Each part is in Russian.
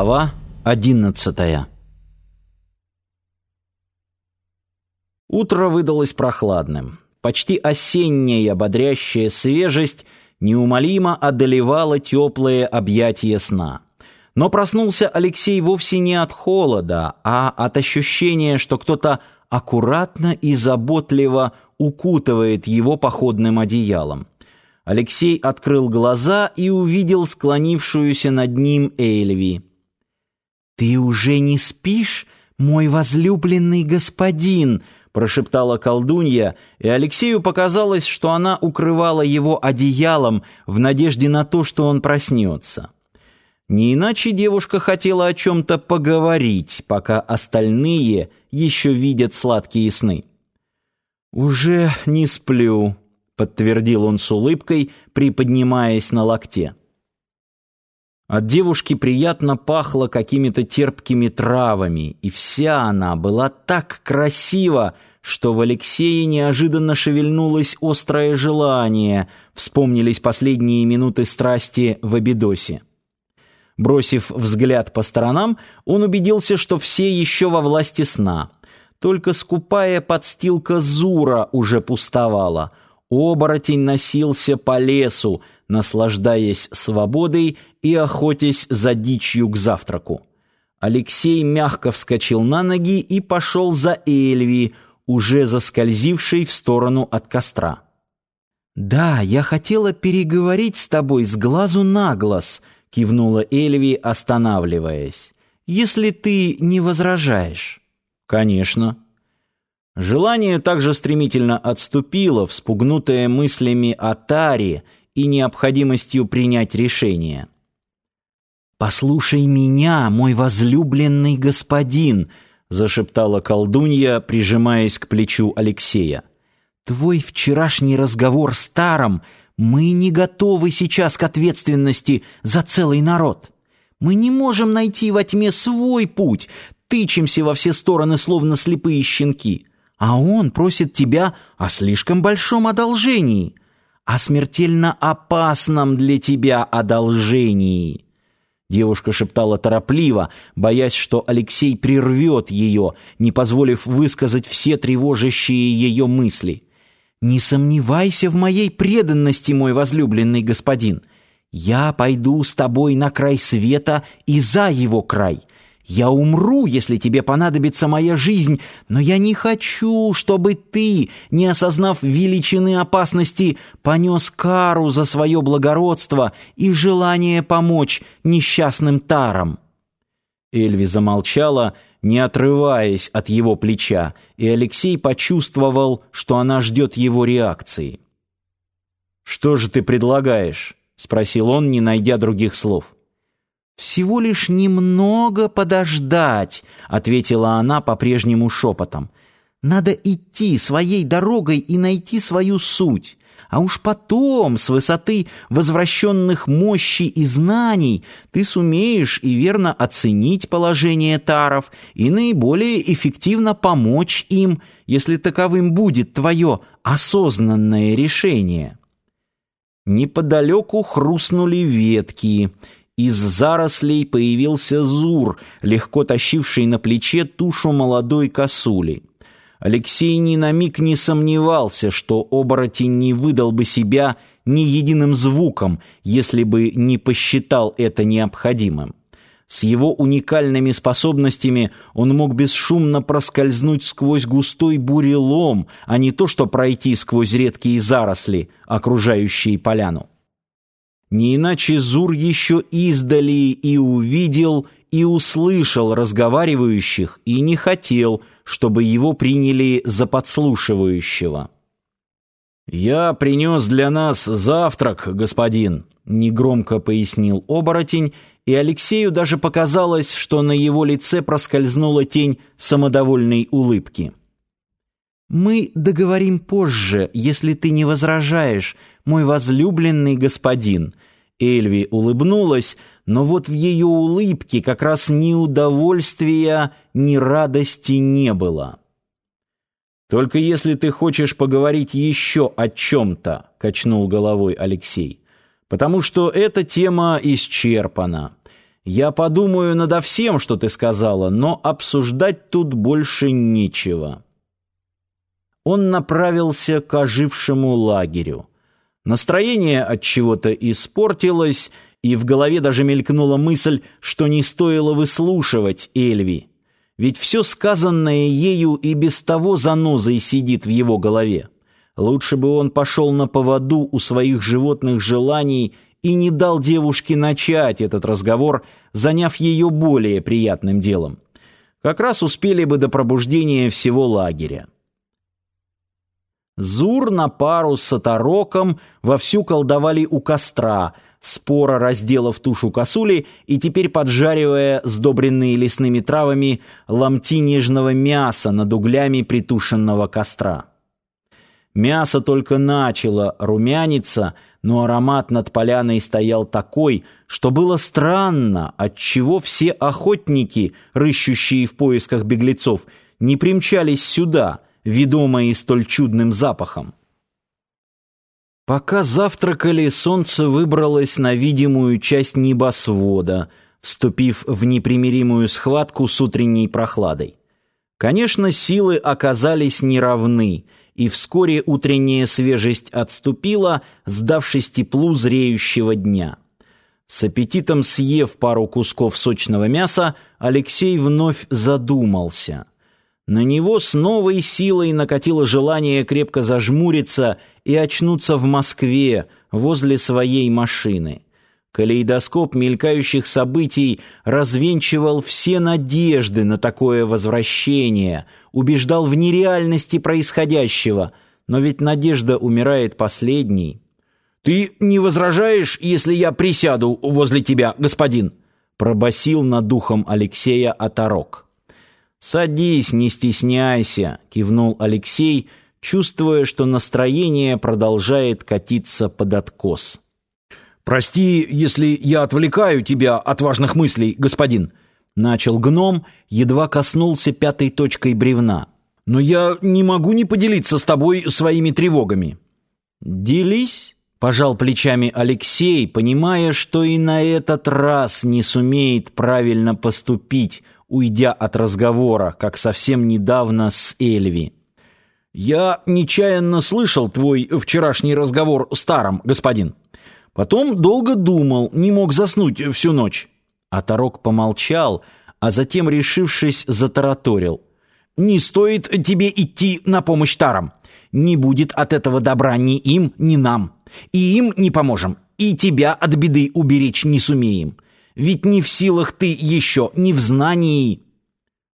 Глава одиннадцатая Утро выдалось прохладным. Почти осенняя бодрящая свежесть неумолимо одолевала теплые объятия сна. Но проснулся Алексей вовсе не от холода, а от ощущения, что кто-то аккуратно и заботливо укутывает его походным одеялом. Алексей открыл глаза и увидел склонившуюся над ним Эльви. «Ты уже не спишь, мой возлюбленный господин?» прошептала колдунья, и Алексею показалось, что она укрывала его одеялом в надежде на то, что он проснется. Не иначе девушка хотела о чем-то поговорить, пока остальные еще видят сладкие сны. «Уже не сплю», подтвердил он с улыбкой, приподнимаясь на локте. От девушки приятно пахло какими-то терпкими травами, и вся она была так красива, что в Алексее неожиданно шевельнулось острое желание, вспомнились последние минуты страсти в Абидосе. Бросив взгляд по сторонам, он убедился, что все еще во власти сна. Только скупая подстилка Зура уже пустовала — Оборотень носился по лесу, наслаждаясь свободой и охотясь за дичью к завтраку. Алексей мягко вскочил на ноги и пошел за Эльви, уже заскользившей в сторону от костра. «Да, я хотела переговорить с тобой с глазу на глаз», — кивнула Эльви, останавливаясь. «Если ты не возражаешь». «Конечно». Желание также стремительно отступило, вспугнутое мыслями о Таре и необходимостью принять решение. «Послушай меня, мой возлюбленный господин», — зашептала колдунья, прижимаясь к плечу Алексея. «Твой вчерашний разговор с Таром, мы не готовы сейчас к ответственности за целый народ. Мы не можем найти во тьме свой путь, тычемся во все стороны, словно слепые щенки» а он просит тебя о слишком большом одолжении, о смертельно опасном для тебя одолжении». Девушка шептала торопливо, боясь, что Алексей прервет ее, не позволив высказать все тревожащие ее мысли. «Не сомневайся в моей преданности, мой возлюбленный господин. Я пойду с тобой на край света и за его край. Я умру, если тебе понадобится моя жизнь, но я не хочу, чтобы ты, не осознав величины опасности, понес кару за свое благородство и желание помочь несчастным тарам». Эльви замолчала, не отрываясь от его плеча, и Алексей почувствовал, что она ждет его реакции. «Что же ты предлагаешь?» — спросил он, не найдя других слов. «Всего лишь немного подождать», — ответила она по-прежнему шепотом. «Надо идти своей дорогой и найти свою суть. А уж потом, с высоты возвращенных мощи и знаний, ты сумеешь и верно оценить положение таров и наиболее эффективно помочь им, если таковым будет твое осознанное решение». Неподалеку хрустнули ветки, из зарослей появился Зур, легко тащивший на плече тушу молодой косули. Алексей ни на миг не сомневался, что оборотень не выдал бы себя ни единым звуком, если бы не посчитал это необходимым. С его уникальными способностями он мог бесшумно проскользнуть сквозь густой бурелом, а не то что пройти сквозь редкие заросли, окружающие поляну. Не иначе Зур еще издали и увидел, и услышал разговаривающих, и не хотел, чтобы его приняли за подслушивающего. «Я принес для нас завтрак, господин», — негромко пояснил оборотень, и Алексею даже показалось, что на его лице проскользнула тень самодовольной улыбки. «Мы договорим позже, если ты не возражаешь, мой возлюбленный господин», Эльви улыбнулась, но вот в ее улыбке как раз ни удовольствия, ни радости не было. «Только если ты хочешь поговорить еще о чем-то», — качнул головой Алексей, «потому что эта тема исчерпана. Я подумаю надо всем, что ты сказала, но обсуждать тут больше нечего. Он направился к ожившему лагерю. Настроение от чего-то испортилось, и в голове даже мелькнула мысль, что не стоило выслушивать Эльви. Ведь все сказанное ею и без того занозой сидит в его голове. Лучше бы он пошел на поводу у своих животных желаний и не дал девушке начать этот разговор, заняв ее более приятным делом. Как раз успели бы до пробуждения всего лагеря. Зур на пару с Сатароком вовсю колдовали у костра, споро разделав тушу косули и теперь поджаривая сдобренные лесными травами ломти нежного мяса над углями притушенного костра. Мясо только начало румяниться, но аромат над поляной стоял такой, что было странно, отчего все охотники, рыщущие в поисках беглецов, не примчались сюда, ведомые столь чудным запахом. Пока завтракали, солнце выбралось на видимую часть небосвода, вступив в непримиримую схватку с утренней прохладой. Конечно, силы оказались неравны — и вскоре утренняя свежесть отступила, сдавшись теплу зреющего дня. С аппетитом съев пару кусков сочного мяса, Алексей вновь задумался. На него с новой силой накатило желание крепко зажмуриться и очнуться в Москве возле своей машины. Калейдоскоп мелькающих событий развенчивал все надежды на такое возвращение, убеждал в нереальности происходящего, но ведь надежда умирает последней. «Ты не возражаешь, если я присяду возле тебя, господин?» пробасил над духом Алексея оторок. «Садись, не стесняйся», — кивнул Алексей, чувствуя, что настроение продолжает катиться под откос. «Прости, если я отвлекаю тебя от важных мыслей, господин», — начал гном, едва коснулся пятой точкой бревна. «Но я не могу не поделиться с тобой своими тревогами». «Делись», — пожал плечами Алексей, понимая, что и на этот раз не сумеет правильно поступить, уйдя от разговора, как совсем недавно с Эльви. «Я нечаянно слышал твой вчерашний разговор с Таром, господин». Потом долго думал, не мог заснуть всю ночь. А Тарок помолчал, а затем, решившись, затараторил. «Не стоит тебе идти на помощь тарам. Не будет от этого добра ни им, ни нам. И им не поможем, и тебя от беды уберечь не сумеем. Ведь не в силах ты еще, не в знании».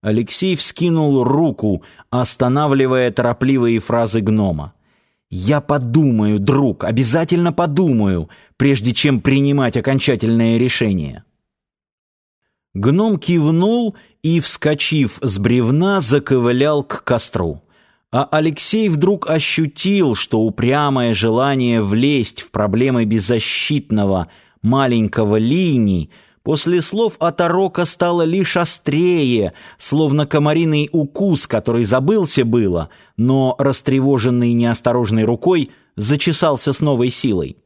Алексей вскинул руку, останавливая торопливые фразы гнома. «Я подумаю, друг, обязательно подумаю, прежде чем принимать окончательное решение». Гном кивнул и, вскочив с бревна, заковылял к костру. А Алексей вдруг ощутил, что упрямое желание влезть в проблемы беззащитного маленького линии после слов оторока стало лишь острее, словно комариный укус, который забылся было, но, растревоженный неосторожной рукой, зачесался с новой силой.